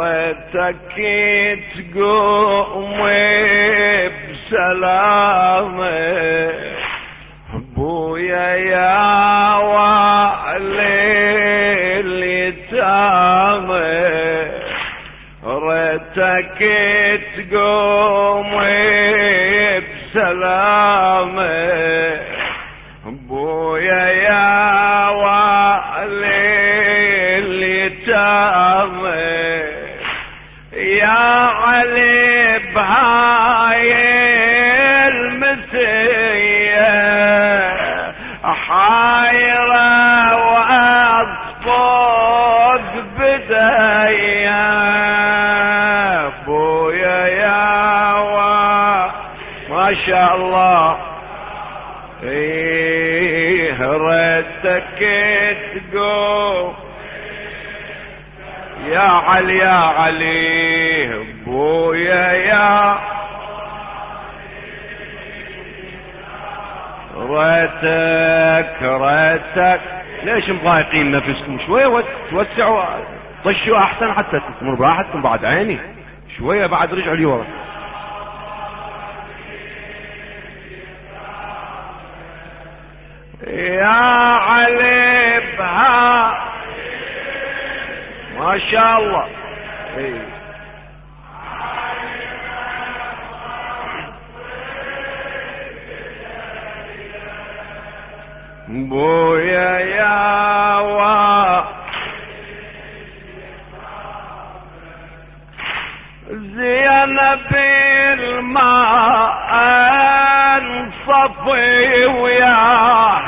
ويتك تقوم بسلامة بويا يا وعلي اليتامى ريتك تقوم بسلامة يا علي يا علي بويا يا ريتك ريتك. ليش مضايقين نفسكم شوية؟ توسعوا طشوا أحسن حتى تكونوا براحتكم بعد عيني. شوية بعد رجعوا لي ورا. يا علي. بها ما شاء الله. إيه. بويا يا وا. زينب الماء انصفي وياها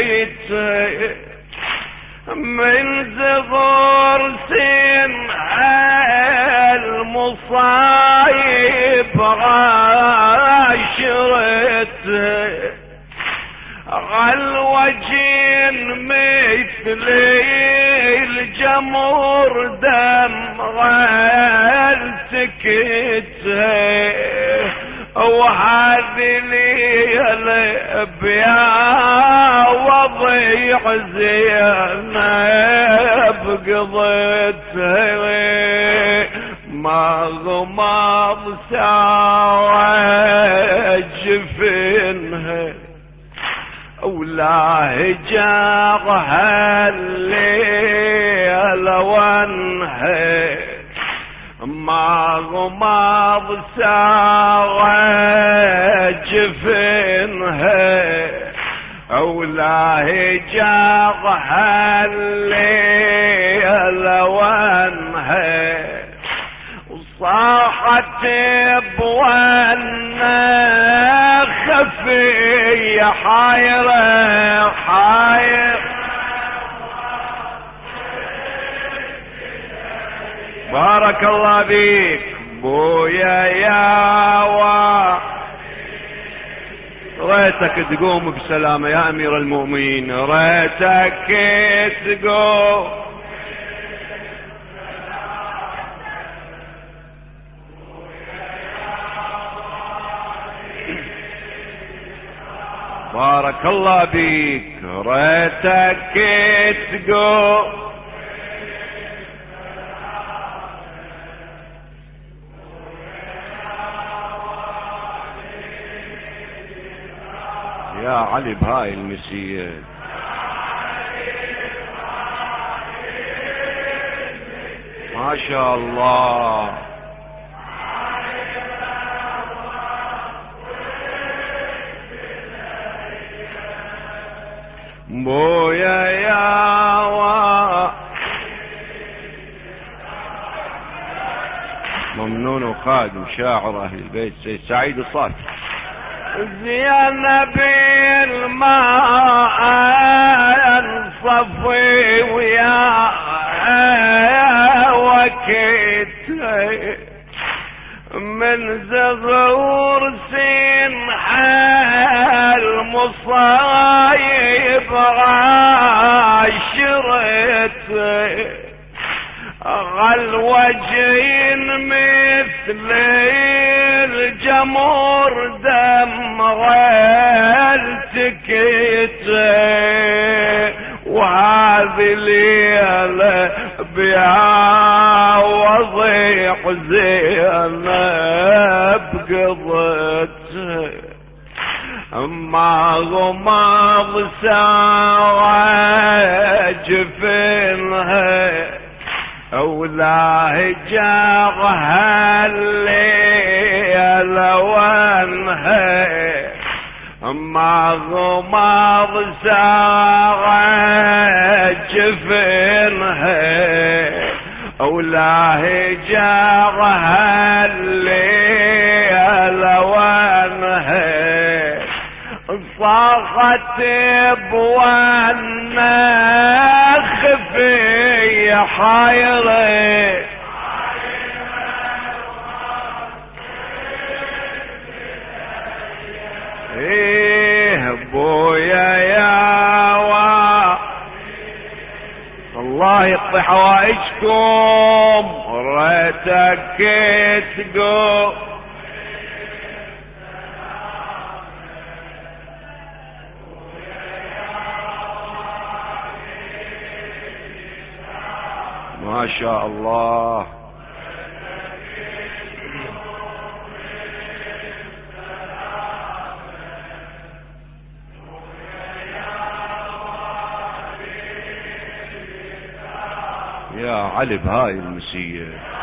وكيت من زغور سن المصايب غاشرت عالوجين مثل الجمر دم سكت. وهذه لي الابيا وضيع زينب قضيت ما غمض ساوى جفنها ولا جاغها الليل وانها ما غمض ساغى جفنها ولا جاغها الليل وانها صاحت بوانا خفي حايرة حاير. بارك الله بيك بويا يا وا. ريتك تقوم بسلامة يا أمير المؤمنين ريتك تقوم. بارك الله بيك ريتك تقوم. يا علي بهاي المسية ما شاء الله. بويا يا وا ممنون وخادم شاعر أهل البيت سيد سعيد الصافي. زينب الماء صفي ويا وكيت من زغور سين حال مصايب عاشرت غالوجين مثل الجمر دم غال سكت وهذه ليلة بيا وضيح زينب قضت. ما غمض ساعة جفنها. أولاه جاغها الليل وانها ما غمض ساعة جفنها أولاه جاغها الليل وانها صاغت بوانخ حيري إيه بويا يا وا. الله يقضي حوائجكم. ريتك تقول ما شاء الله. يا علي بهاي المسيه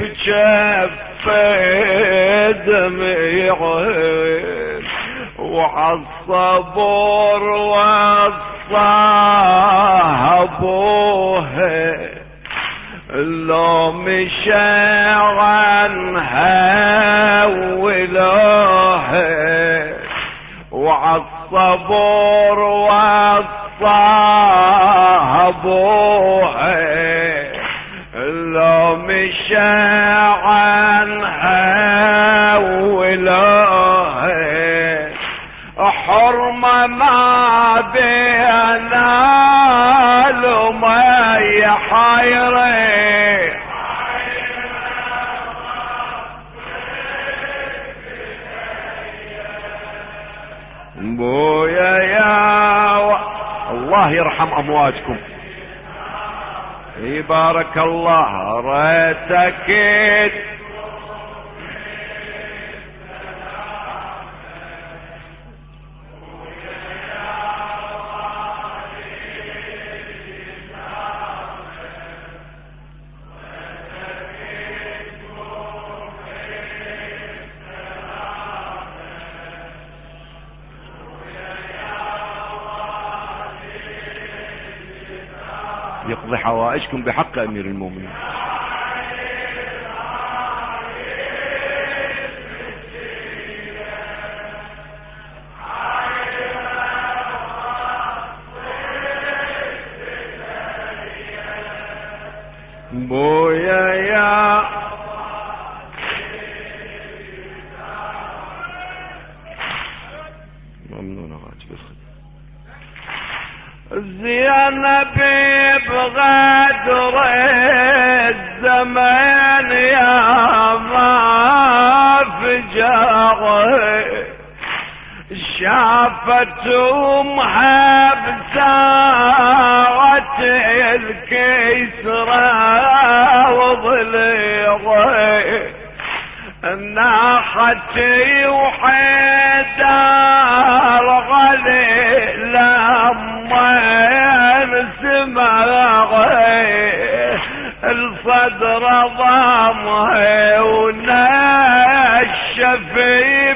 بجف دميع وعالصبور والصابوه لو مشى عنها ولوه وعالصبور والصابوه ولوه حرمة ما بينا لما يحيري بويا يا. الله يرحم أمواتكم بارك الله ريتك حوائجكم بحق أمير المؤمنين. بويا يا ممنون غاتب الخدمة زينب بغدر الزمان يا ما فجر شافتهم بساعة الكسرى وضلغ ناحتي وحيدار غلي لما سمعي الصدر ضمه ونشف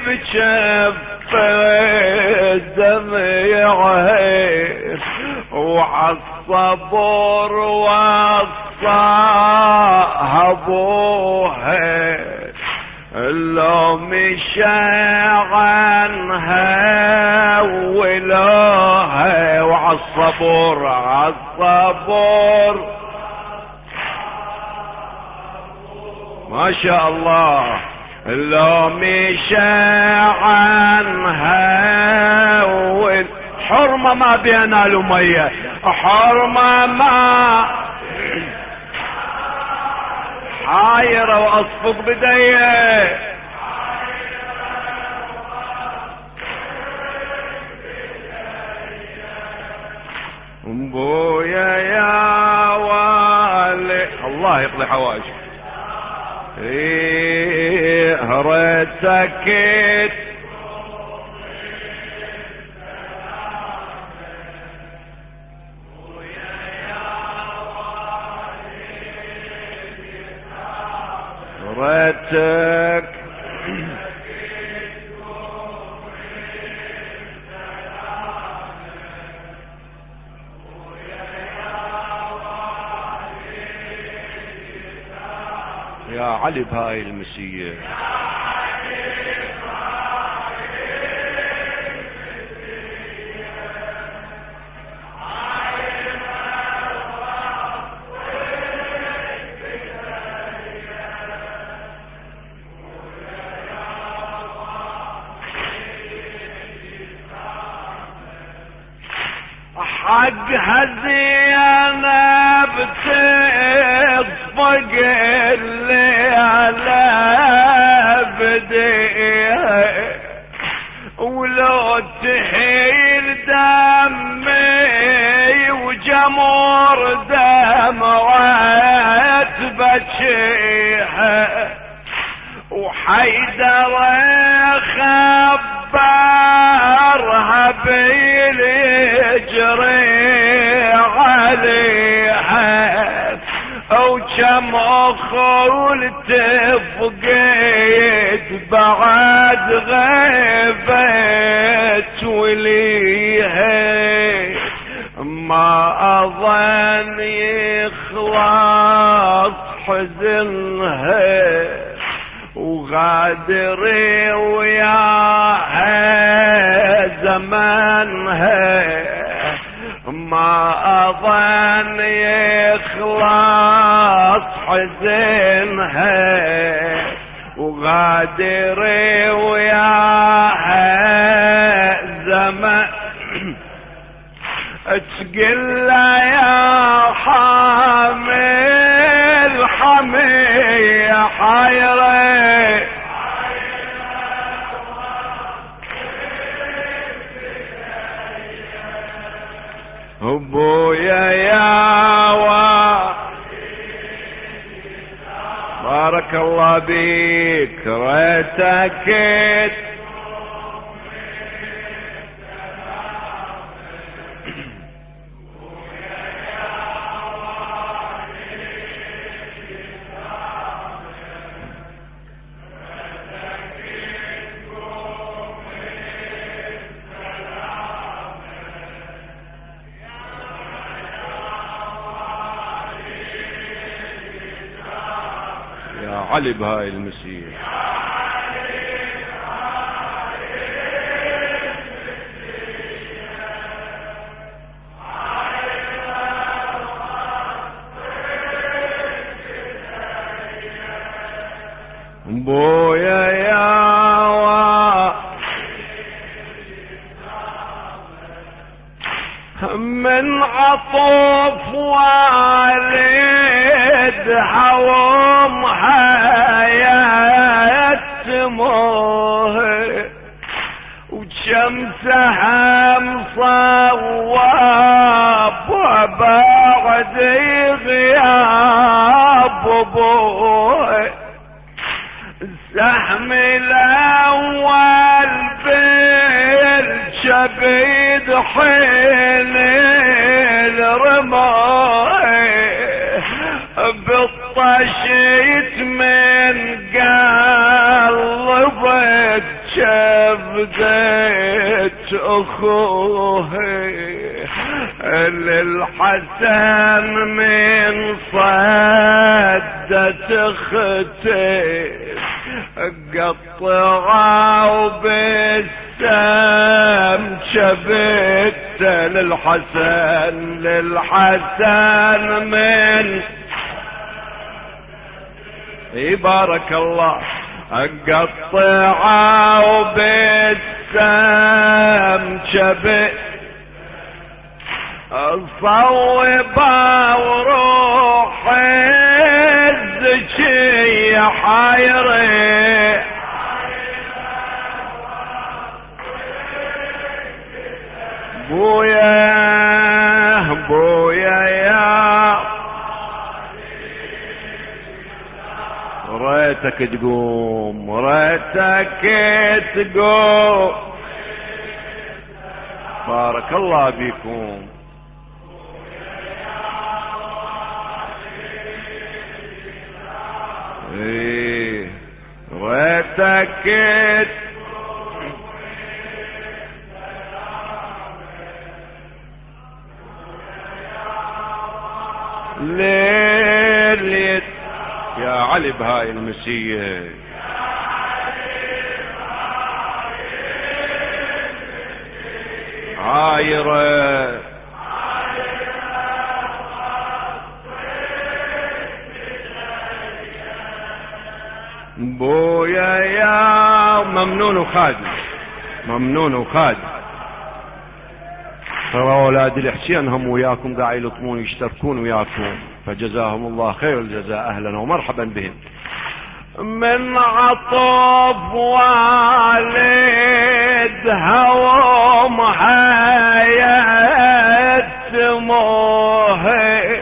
بشف دمعي وعالصبر وصاها ابوها لو مشى عنها ولوها وعالصبر عالصبر ما شاء الله. لو مشى عنها حرمة ما بين الأمية حرمة ما. حايرة وأصفق بدية. بويا يا والي. الله يقضي حواجك إيه ريتك ريتك علي بهاي المسيه دمعات بجيها وحيدر خبرها بالجري عليها. أو كم أخول تفقيت بعد غيبت وليها. ما أظن يخلص حزنها. وغادري وياها زمانها. ما أظن يخلص حزنها. وغادري وياها زمان تقل يا حامل حمي حيري أبويا يا بارك الله بيك ريتك علي بهاي المسيح ابوه سهم الأول بالشبيد حين الرماي. بالطشيت من قلبك شبدت اخوه للحسن من صدت أختي قطعوا بالسم شبت للحسن للحسن من بارك الله قطعوا بالسم شبت صوبا وروحي الزكي حيري. بويا بويا يا ريتك تقوم ريتك تقوم. بارك الله بكم ريتك ليل يا علي بهاي المسية عايرة. بويا يا ممنون وخادم ممنون وخادم. ترى أولاد الحسين هم وياكم قاعد يلطمون يشتركون وياكم فجزاهم الله خير الجزاء أهلا ومرحبا بهم. من عطف والدها ومحيت موهي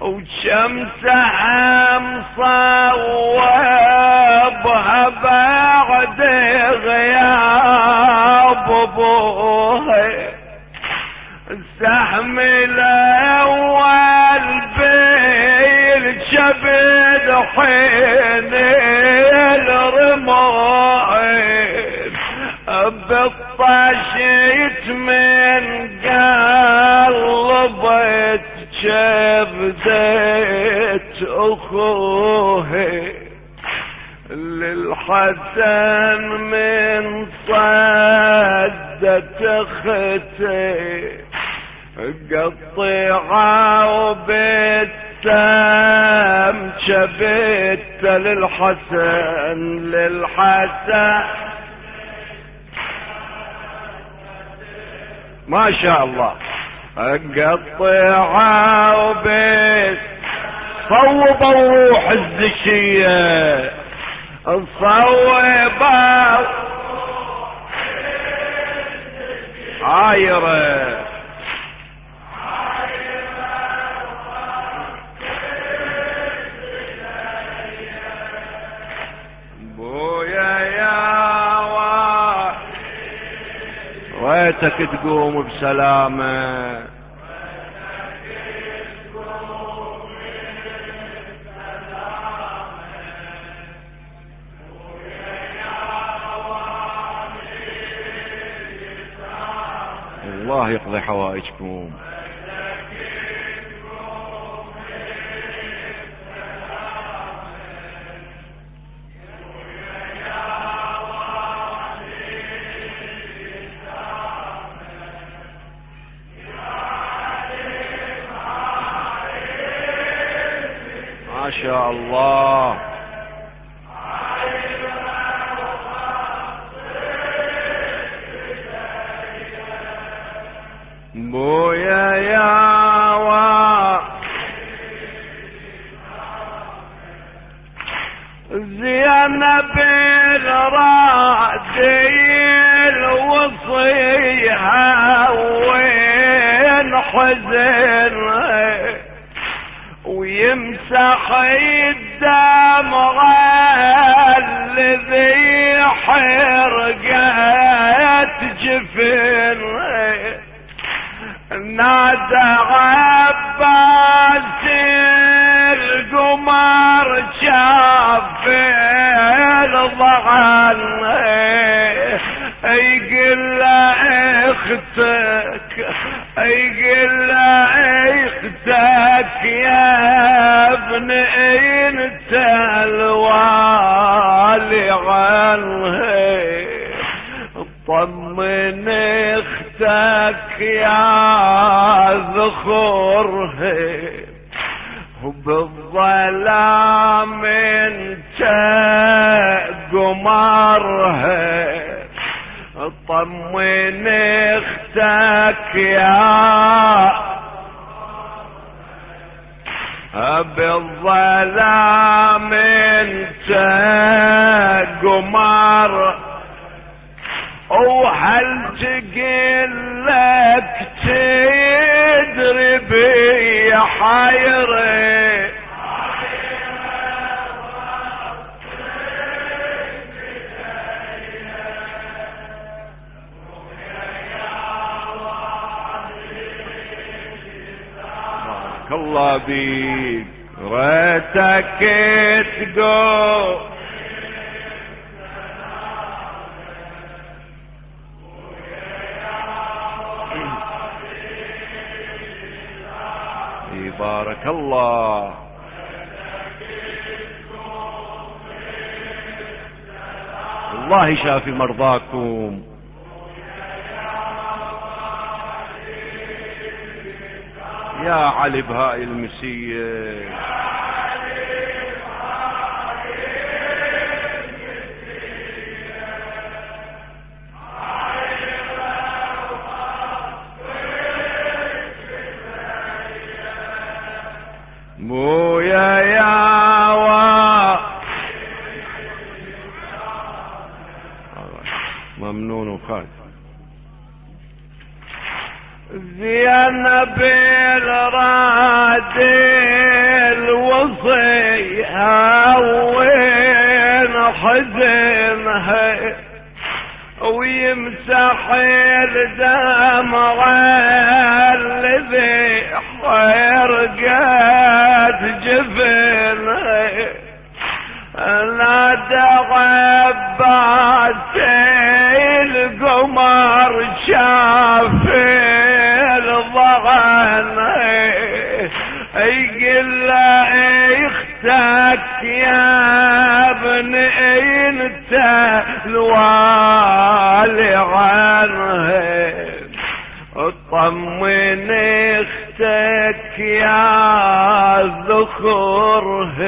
وشمسها مصوبها السهم الأول بالشبد حين الرمايب بالطشيت من قلبت شبدت أخوه. للحسن من صدت أختي قطعوا بالسم شبت للحسن للحسن. ما شاء الله. قطعوا بس صوبوا روح الزكية. صوبوا عايره ريتك تقوم بسلامة الله يقضي حوائجكم. حرقت جفن. نادى عباس القمر شاف يقول له أختك يقول له أختك يا ابن انت طمن أختك يا ذخر بالظلام انت قمرها طمن أختك يا بالظلام انت وهل تقل لك تدري بي حيري؟ الله بيك ريتك تقول بارك الله. الله شافي مرضاكم. يا علي بهاي المسيه مويا يا وا. ممنون وخالد زينب الراد الوصي وين حزنها؟ ويمسح الدمع الذي حرقت جفنها نادى عباس القمر شاف الضغن. يقول أختك يا ابن انت الوالي عنه اطمن أختك يا ذخره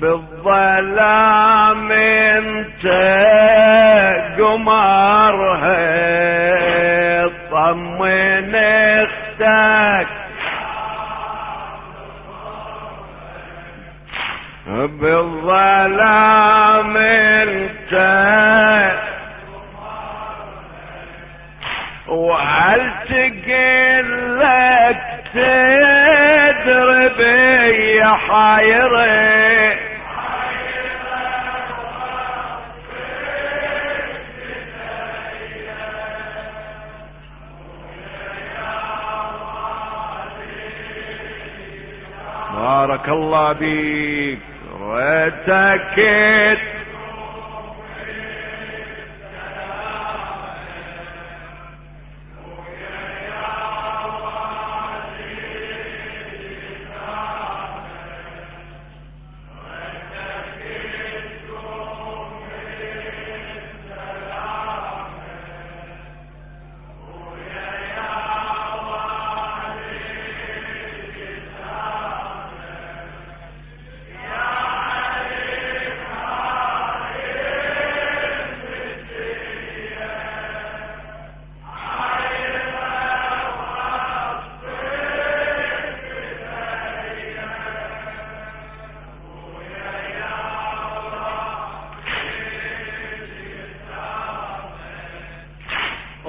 بالظلام انت قمرها طمن أختك. بالظلام انت وهل تقل لك تدري بي حيري؟ بارك الله بيك ريتك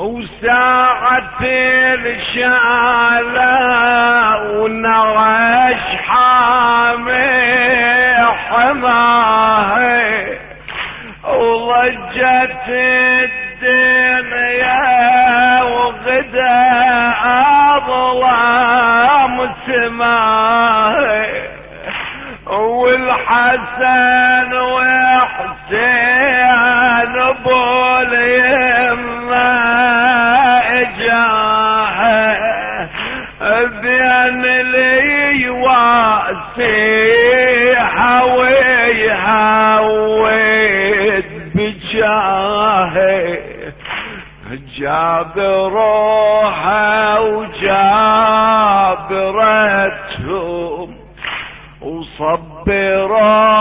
وساعة الشعلة ونغش حامي حماه وضجت الدنيا وغدا أظلام سماه والحسن وحسين جاب روحه وجاب رتهم وصبروها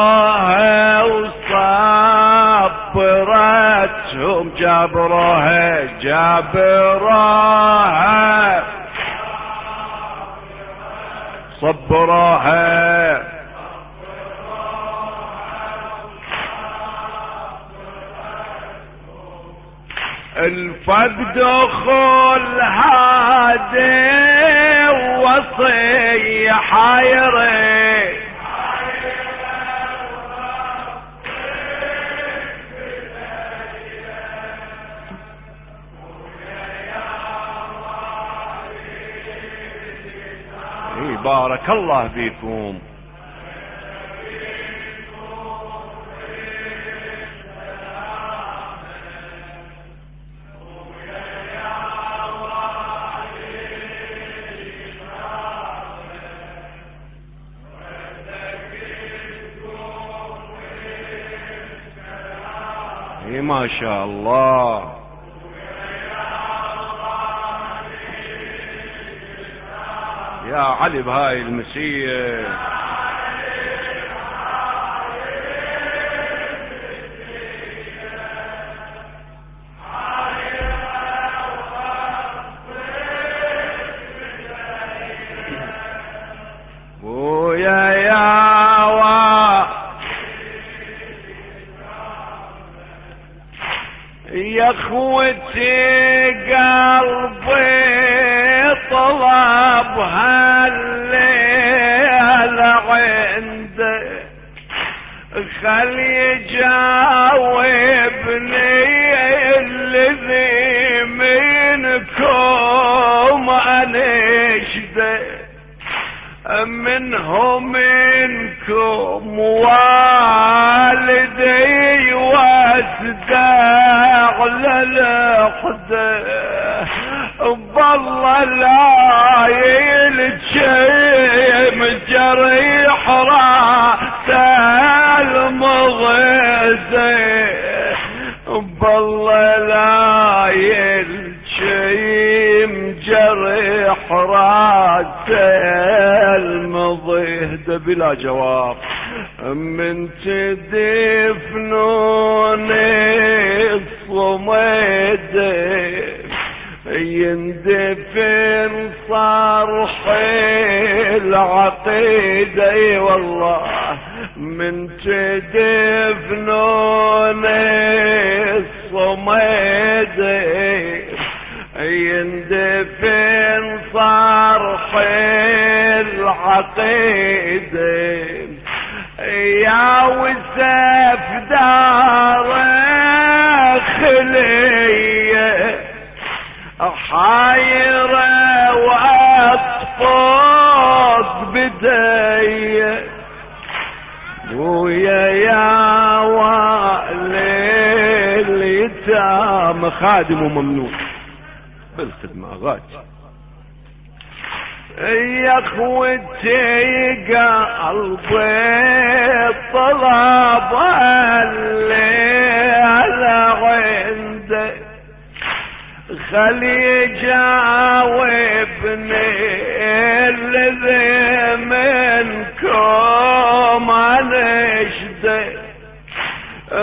وصبرتهم جبروها جبروها صبروها دخول هادي وصي حيري إيه، بارك الله فيكم. إيه، ما شاء الله. يا علي بهاي المسية منكم انشده منهم منكم والدي واسدع للحده بالله لا يلجم جريح راس راس المضيهد بلا جواب. من تدفنوني الصمد يندفن صرح العقيدة إي والله من تدفنوني العقيدة يا وسف دار خلية حايرة وأطفق بدي ويا يا والي اليتام خادم وممنوع. بالخدمة غاج يا أخوتي قلبي طلب الليل عندك خلي جاوبني الذي منكم انشده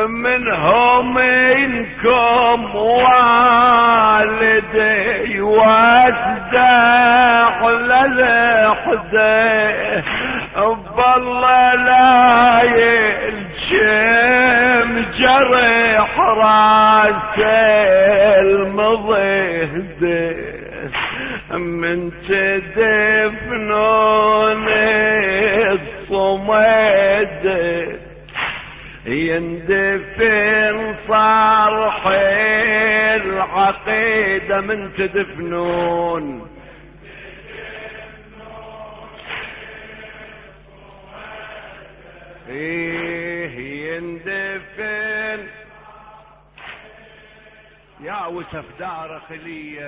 منهم منكم والدي واسدع للحده بالله لا يلجم جرح رأس المضيهده من تدفنون الصمد. يندفن صرح العقيدة من تدفنون. إيه يندفن. يا وسف دار خليه